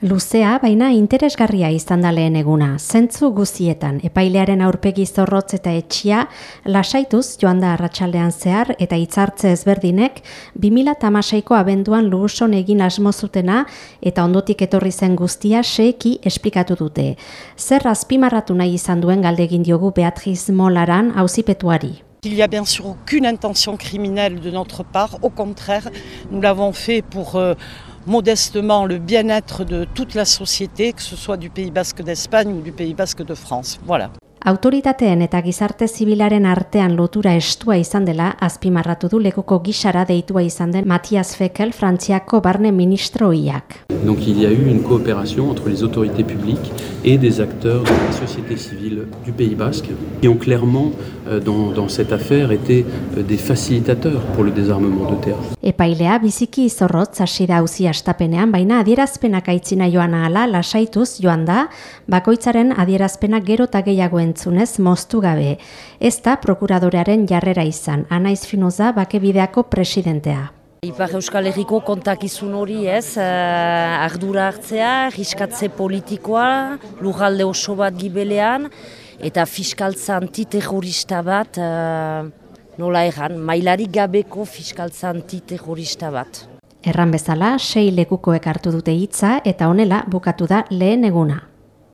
Luzea, baina interesgarria izan da lehen eguna. Zentzu guzietan, epailearen aurpegi zorrotz eta etxia, lasaituz joan da arratsaldean zehar eta hitzartze ezberdinek, 2008ko abenduan luson egin asmozutena eta ondotik etorri zen guztia seiki esplikatu dute. Zer azpimarratu nahi izan duen galdegin diogu Beatriz Molaran hauzipetuari. Il n'y a bien sûr aucune intention criminelle de notre part, au contraire, nous l'avons fait pour... Euh, modestement le bien-être de toute la société, que ce soit du Pays Basque d'Espagne ou du Pays Basque de France. Voilà. Autoritateen eta gizarte zibilaren artean lotura estua izan dela azpimarratu du lekuko gisara deitua izan den Matias Fekel Frantziako barne ministroiak. Donc il y a eu une coopération entre les autorités publiques et des acteurs de la société civile du Pays Basque qui ont clairement euh, dans, dans cette affaire été euh, des facilitateurs pour le désarmement de terre. Epailea biziki izorrotz hasi da auzi astapenean, baina adierazpenak aitzina joan ahala lasaituz joan da, bakoitzaren adierazpenak gero eta gehiago entzunez moztu gabe. Ez da prokuradorearen jarrera izan, Anaiz Finoza bakebideako presidentea. Ipar Euskal Herriko kontakizun hori ez, uh, ardura hartzea, riskatze politikoa, lujalde oso bat gibelean, eta fiskaltza antiterrorista bat, uh, nola erran, mailarik gabeko fiskaltza antiterrorista bat. Erran bezala, sei lekukoek hartu dute hitza eta honela bukatu da lehen eguna.